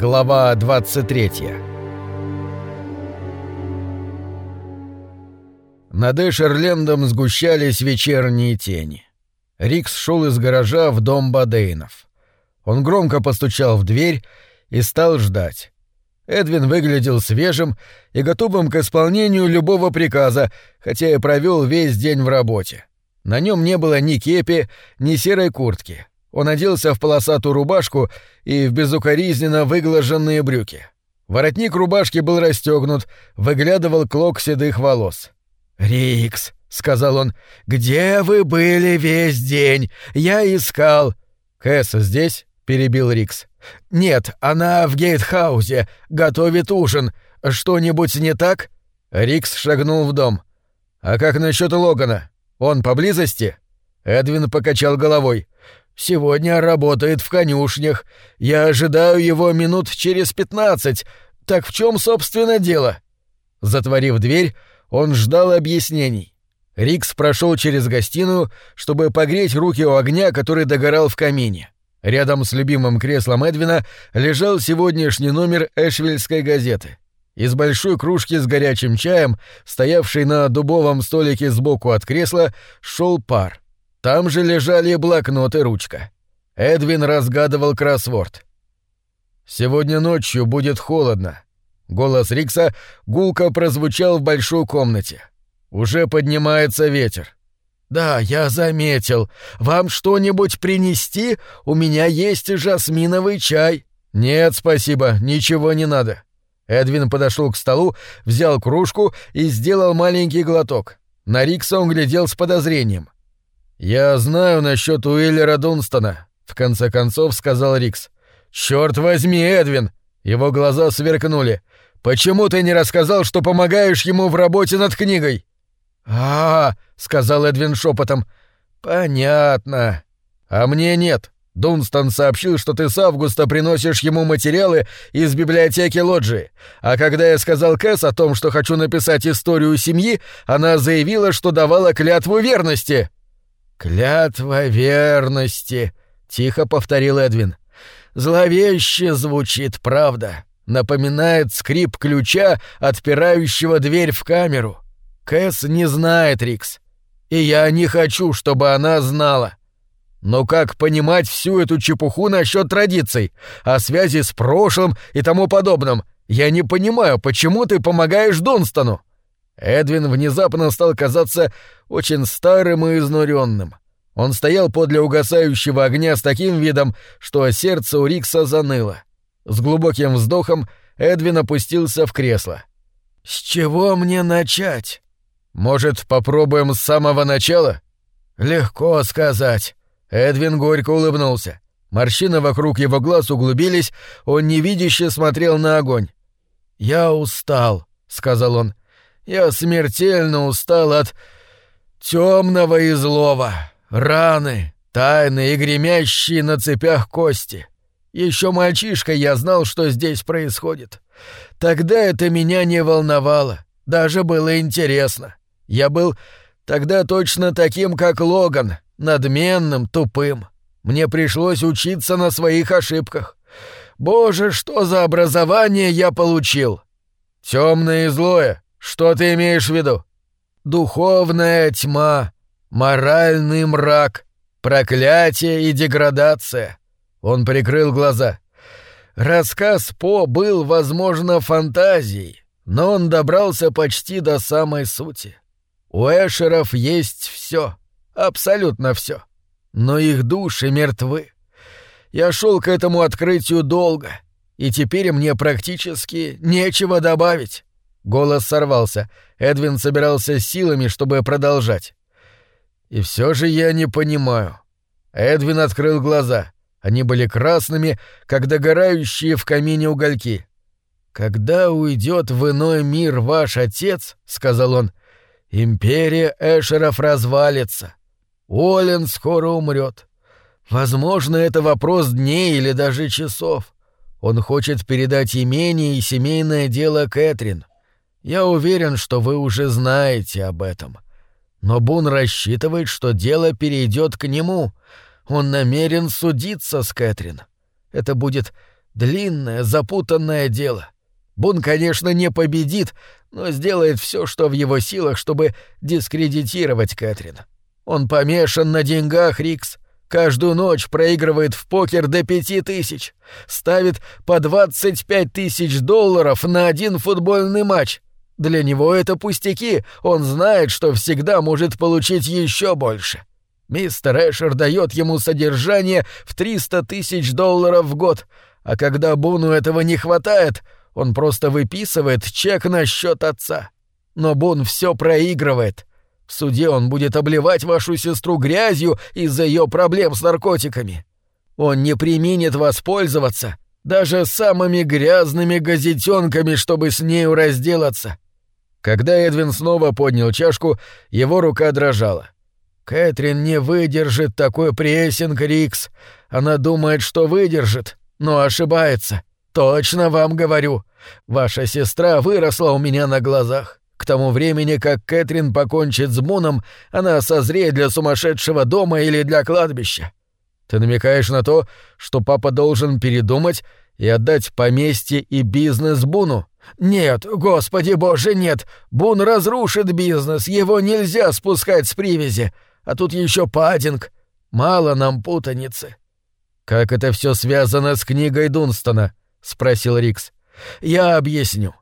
Глава 23 Над Эшерлендом сгущались вечерние тени. Рикс шел из гаража в дом Бадейнов. Он громко постучал в дверь и стал ждать. Эдвин выглядел свежим и готовым к исполнению любого приказа, хотя и провел весь день в работе. На нем не было ни кепи, ни серой куртки. Он оделся в полосатую рубашку и в безукоризненно выглаженные брюки. Воротник рубашки был расстегнут, выглядывал клок седых волос. «Рикс», — сказал он, — «где вы были весь день? Я искал». «Кэс здесь?» — перебил Рикс. «Нет, она в гейтхаузе, готовит ужин. Что-нибудь не так?» Рикс шагнул в дом. «А как насчет Логана? Он поблизости?» Эдвин покачал головой. «Сегодня работает в конюшнях. Я ожидаю его минут через пятнадцать. Так в чем, собственно, дело?» Затворив дверь, он ждал объяснений. Рикс прошел через гостиную, чтобы погреть руки у огня, который догорал в камине. Рядом с любимым креслом Эдвина лежал сегодняшний номер Эшвильской газеты. Из большой кружки с горячим чаем, стоявшей на дубовом столике сбоку от кресла, шел пар. Там же лежали блокнот и ручка. Эдвин разгадывал кроссворд. «Сегодня ночью будет холодно». Голос Рикса гулко прозвучал в большой комнате. «Уже поднимается ветер. «Да, я заметил. Вам что-нибудь принести? У меня есть жасминовый чай». «Нет, спасибо, ничего не надо». Эдвин подошел к столу, взял кружку и сделал маленький глоток. На Рикса он глядел с подозрением. «Я знаю насчет Уиллера Дунстона», — в конце концов сказал Рикс. «Черт возьми, Эдвин!» Его глаза сверкнули. «Почему ты не рассказал, что помогаешь ему в работе над книгой?» «А, -а, -а сказал Эдвин шепотом. Понятно. А мне нет. Дунстон сообщил, что ты с августа приносишь ему материалы из библиотеки Лоджии. А когда я сказал Кэс о том, что хочу написать историю семьи, она заявила, что давала клятву верности. Клятва верности, тихо повторил Эдвин. Зловеще звучит, правда. Напоминает скрип ключа, отпирающего дверь в камеру. Кэс не знает, Рикс. И я не хочу, чтобы она знала. Но как понимать всю эту чепуху насчет традиций, о связи с прошлым и тому подобном? Я не понимаю, почему ты помогаешь Донстону?» Эдвин внезапно стал казаться очень старым и изнуренным. Он стоял подле угасающего огня с таким видом, что сердце у Рикса заныло. С глубоким вздохом Эдвин опустился в кресло. «С чего мне начать?» Может, попробуем с самого начала? Легко сказать. Эдвин горько улыбнулся. Морщины вокруг его глаз углубились, он невидяще смотрел на огонь. «Я устал», — сказал он. «Я смертельно устал от темного и злого, раны, тайны и гремящие на цепях кости. Еще мальчишка я знал, что здесь происходит. Тогда это меня не волновало, даже было интересно. Я был тогда точно таким, как Логан, надменным, тупым. Мне пришлось учиться на своих ошибках. Боже, что за образование я получил! Темное и злое, что ты имеешь в виду? Духовная тьма, моральный мрак, проклятие и деградация. Он прикрыл глаза. Рассказ По был, возможно, фантазией, но он добрался почти до самой сути. У Эшеров есть все, абсолютно все. Но их души мертвы. Я шел к этому открытию долго, и теперь мне практически нечего добавить. Голос сорвался. Эдвин собирался силами, чтобы продолжать. И все же я не понимаю. Эдвин открыл глаза. Они были красными, как догорающие в камине угольки. «Когда уйдет в иной мир ваш отец, — сказал он, Империя Эшеров развалится. Олен скоро умрет. Возможно, это вопрос дней или даже часов. Он хочет передать имение и семейное дело Кэтрин. Я уверен, что вы уже знаете об этом. Но Бун рассчитывает, что дело перейдет к нему. Он намерен судиться с Кэтрин. Это будет длинное, запутанное дело. Бун, конечно, не победит, но сделает все, что в его силах, чтобы дискредитировать Кэтрин. Он помешан на деньгах, Рикс. Каждую ночь проигрывает в покер до пяти тысяч. Ставит по двадцать пять тысяч долларов на один футбольный матч. Для него это пустяки, он знает, что всегда может получить еще больше. Мистер Эшер дает ему содержание в триста тысяч долларов в год, а когда Буну этого не хватает, он просто выписывает чек на счет отца. Но Бун все проигрывает. В суде он будет обливать вашу сестру грязью из-за ее проблем с наркотиками. Он не применит воспользоваться даже самыми грязными газетенками, чтобы с нею разделаться. Когда Эдвин снова поднял чашку, его рука дрожала. Кэтрин не выдержит такой прессинг, Рикс. Она думает, что выдержит, но ошибается. Точно вам говорю. Ваша сестра выросла у меня на глазах. К тому времени, как Кэтрин покончит с Муном, она созреет для сумасшедшего дома или для кладбища. Ты намекаешь на то, что папа должен передумать и отдать поместье и бизнес Буну? Нет, господи боже, нет. Бун разрушит бизнес, его нельзя спускать с привязи. А тут еще паддинг. Мало нам путаницы. Как это все связано с книгой Дунстона? — спросил Рикс. «Я объясню.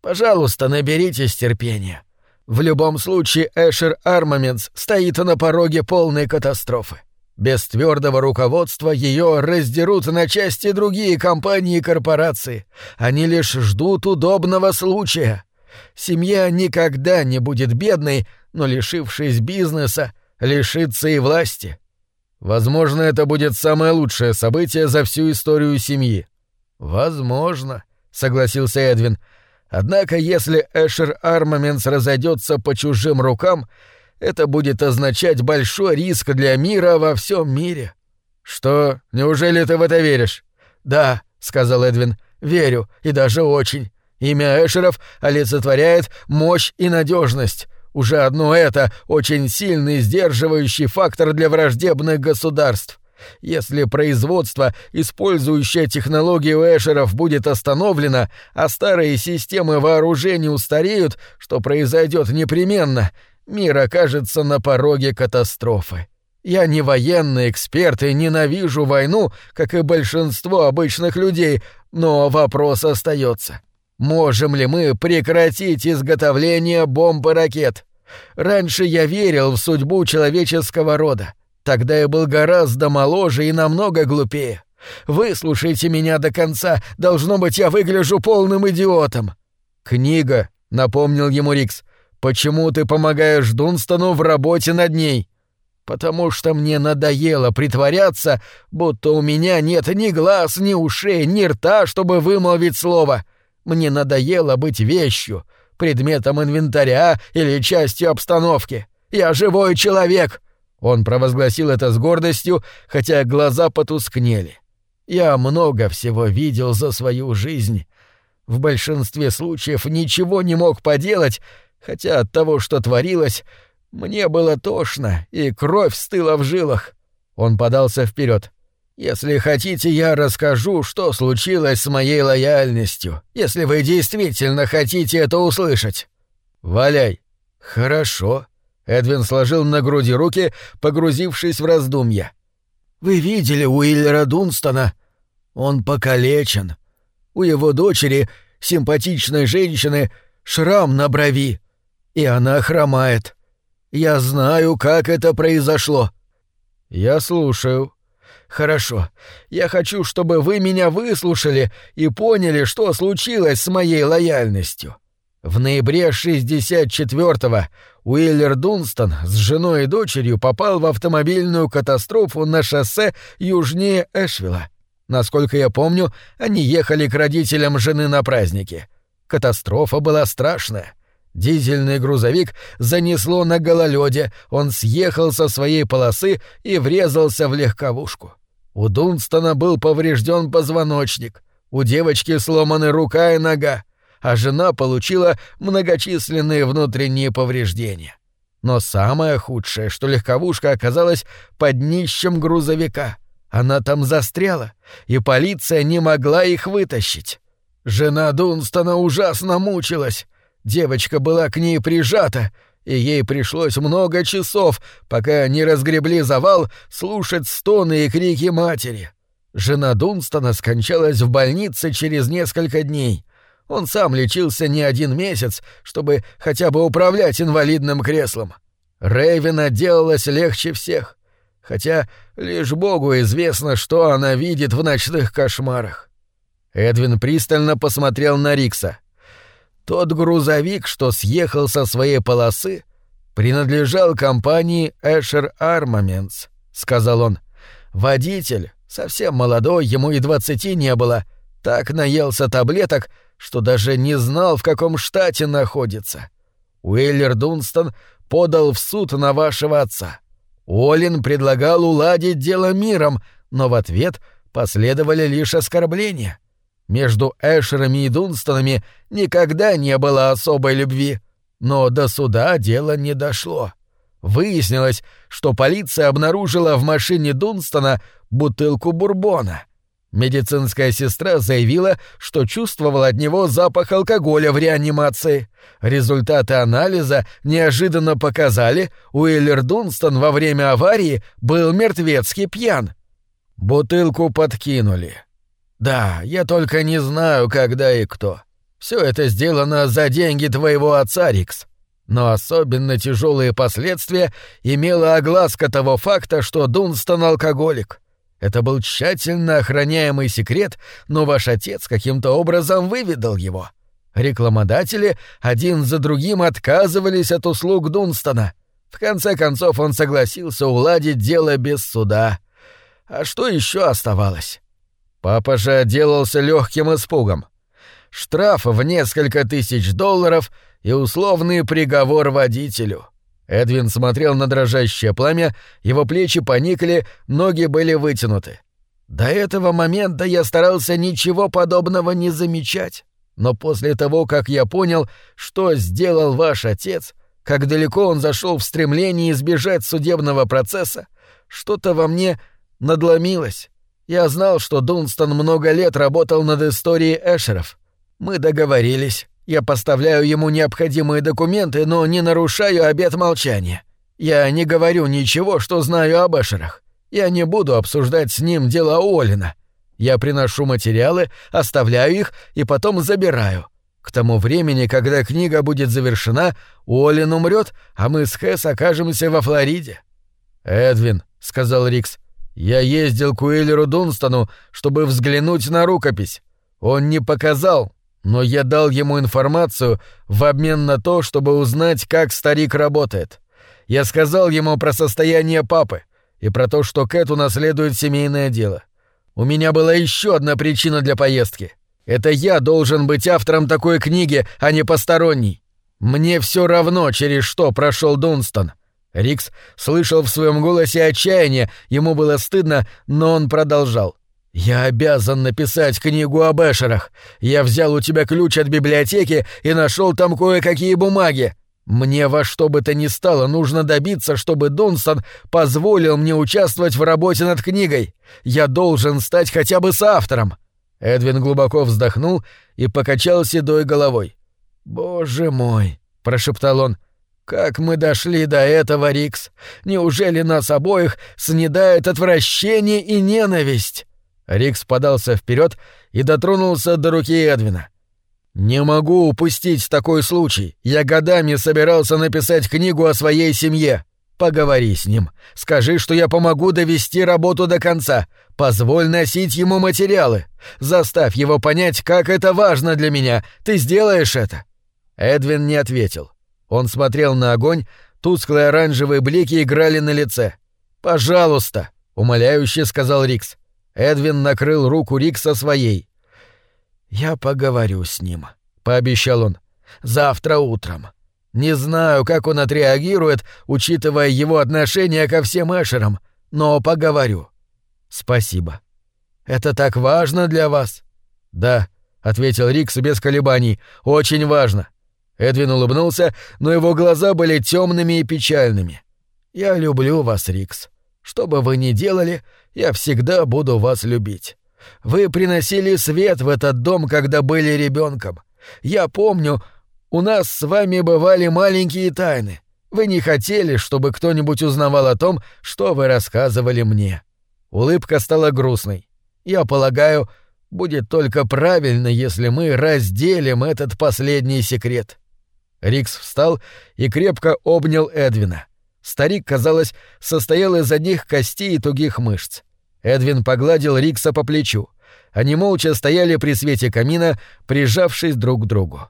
Пожалуйста, наберитесь терпения. В любом случае Эшер Армаментс стоит на пороге полной катастрофы. Без твердого руководства ее раздерут на части другие компании и корпорации. Они лишь ждут удобного случая. Семья никогда не будет бедной, но, лишившись бизнеса, лишится и власти. Возможно, это будет самое лучшее событие за всю историю семьи. «Возможно», — согласился Эдвин. «Однако, если Эшер Армаментс разойдется по чужим рукам, это будет означать большой риск для мира во всем мире». «Что, неужели ты в это веришь?» «Да», — сказал Эдвин, — «верю, и даже очень. Имя Эшеров олицетворяет мощь и надежность. Уже одно это очень сильный сдерживающий фактор для враждебных государств. Если производство, использующее технологию Эшеров, будет остановлено, а старые системы вооружений устареют, что произойдет непременно, мир окажется на пороге катастрофы. Я не военный эксперт и ненавижу войну, как и большинство обычных людей, но вопрос остается. Можем ли мы прекратить изготовление бомб и ракет? Раньше я верил в судьбу человеческого рода. Тогда я был гораздо моложе и намного глупее. Выслушайте меня до конца, должно быть, я выгляжу полным идиотом. Книга, напомнил ему Рикс. Почему ты помогаешь Дунстону в работе над ней? Потому что мне надоело притворяться, будто у меня нет ни глаз, ни ушей, ни рта, чтобы вымолвить слово. Мне надоело быть вещью, предметом инвентаря или частью обстановки. Я живой человек. Он провозгласил это с гордостью, хотя глаза потускнели. «Я много всего видел за свою жизнь. В большинстве случаев ничего не мог поделать, хотя от того, что творилось, мне было тошно, и кровь стыла в жилах». Он подался вперед. «Если хотите, я расскажу, что случилось с моей лояльностью, если вы действительно хотите это услышать». «Валяй». «Хорошо», Эдвин сложил на груди руки, погрузившись в раздумья. «Вы видели Уиллера Дунстона? Он покалечен. У его дочери, симпатичной женщины, шрам на брови, и она хромает. Я знаю, как это произошло». «Я слушаю». «Хорошо. Я хочу, чтобы вы меня выслушали и поняли, что случилось с моей лояльностью. В ноябре 64-го Уиллер Дунстон с женой и дочерью попал в автомобильную катастрофу на шоссе южнее Эшвилла. Насколько я помню, они ехали к родителям жены на праздники. Катастрофа была страшная. Дизельный грузовик занесло на гололёде, он съехал со своей полосы и врезался в легковушку. У Дунстона был поврежден позвоночник, у девочки сломаны рука и нога, а жена получила многочисленные внутренние повреждения. Но самое худшее, что легковушка оказалась под днищем грузовика. Она там застряла, и полиция не могла их вытащить. Жена Дунстона ужасно мучилась. Девочка была к ней прижата, и ей пришлось много часов, пока не разгребли завал, слушать стоны и крики матери. Жена Дунстона скончалась в больнице через несколько дней. Он сам лечился не один месяц, чтобы хотя бы управлять инвалидным креслом. Рэйвена делалось легче всех, хотя лишь Богу известно, что она видит в ночных кошмарах. Эдвин пристально посмотрел на Рикса. Тот грузовик, что съехал со своей полосы, принадлежал компании Эшер Armaments, сказал он. Водитель, совсем молодой, ему и двадцати не было, так наелся таблеток, что даже не знал, в каком штате находится. Уиллер Дунстон подал в суд на вашего отца. Олин предлагал уладить дело миром, но в ответ последовали лишь оскорбления. Между Эшерами и Дунстонами никогда не было особой любви, но до суда дело не дошло. Выяснилось, что полиция обнаружила в машине Дунстона бутылку бурбона. Медицинская сестра заявила, что чувствовала от него запах алкоголя в реанимации. Результаты анализа неожиданно показали, Уиллер Дунстон во время аварии был мертвецки пьян. Бутылку подкинули. Да, я только не знаю, когда и кто. Все это сделано за деньги твоего отца, Рикс. Но особенно тяжелые последствия имела огласка того факта, что Дунстон алкоголик. Это был тщательно охраняемый секрет, но ваш отец каким-то образом выведал его. Рекламодатели один за другим отказывались от услуг Дунстона. В конце концов он согласился уладить дело без суда. А что еще оставалось? Папа же отделался легким испугом. Штраф в несколько тысяч долларов и условный приговор водителю. Эдвин смотрел на дрожащее пламя, его плечи поникли, ноги были вытянуты. До этого момента я старался ничего подобного не замечать. Но после того, как я понял, что сделал ваш отец, как далеко он зашел в стремлении избежать судебного процесса, что-то во мне надломилось. Я знал, что Дунстон много лет работал над историей Эшеров. Мы договорились. Я поставляю ему необходимые документы, но не нарушаю обет молчания. Я не говорю ничего, что знаю об Эшерах. Я не буду обсуждать с ним дело Олина. Я приношу материалы, оставляю их и потом забираю. К тому времени, когда книга будет завершена, Уоллен умрет, а мы с Хэс окажемся во Флориде. «Эдвин», — сказал Рикс, я ездил к Уиллеру Дунстону, чтобы взглянуть на рукопись. Он не показал, но я дал ему информацию в обмен на то, чтобы узнать, как старик работает. Я сказал ему про состояние папы и про то, что Кэт унаследует семейное дело. У меня была еще одна причина для поездки. Это я должен быть автором такой книги, а не посторонний. Мне все равно, через что прошел Дунстон. Рикс слышал в своем голосе отчаяние, ему было стыдно, но он продолжал. «Я обязан написать книгу об Эшерах. Я взял у тебя ключ от библиотеки и нашел там кое-какие бумаги. Мне во что бы то ни стало нужно добиться, чтобы Дунстон позволил мне участвовать в работе над книгой. Я должен стать хотя бы соавтором». Эдвин глубоко вздохнул и покачал седой головой. «Боже мой!» — прошептал он. Как мы дошли до этого, Рикс? Неужели нас обоих снедает отвращение и ненависть? Рикс подался вперед и дотронулся до руки Эдвина. «Не могу упустить такой случай. Я годами собирался написать книгу о своей семье. Поговори с ним. Скажи, что я помогу довести работу до конца. Позволь носить ему материалы. Заставь его понять, как это важно для меня. Ты сделаешь это?» Эдвин не ответил. Он смотрел на огонь, тусклые оранжевые блики играли на лице. «Пожалуйста», — умоляюще сказал Рикс. Эдвин накрыл руку Рикса своей. «Я поговорю с ним», — пообещал он. «Завтра утром. Не знаю, как он отреагирует, учитывая его отношение ко всем Эшерам, но поговорю. Спасибо. Это так важно для вас?» «Да», — ответил Рикс без колебаний, — «очень важно. Эдвин улыбнулся, но его глаза были темными и печальными. «Я люблю вас, Рикс. Что бы вы ни делали, я всегда буду вас любить. Вы приносили свет в этот дом, когда были ребенком. Я помню, у нас с вами бывали маленькие тайны. Вы не хотели, чтобы кто-нибудь узнавал о том, что вы рассказывали мне. Улыбка стала грустной. Я полагаю, будет только правильно, если мы разделим этот последний секрет. Рикс встал и крепко обнял Эдвина. Старик, казалось, состоял из одних костей и тугих мышц. Эдвин погладил Рикса по плечу. Они молча стояли при свете камина, прижавшись друг к другу.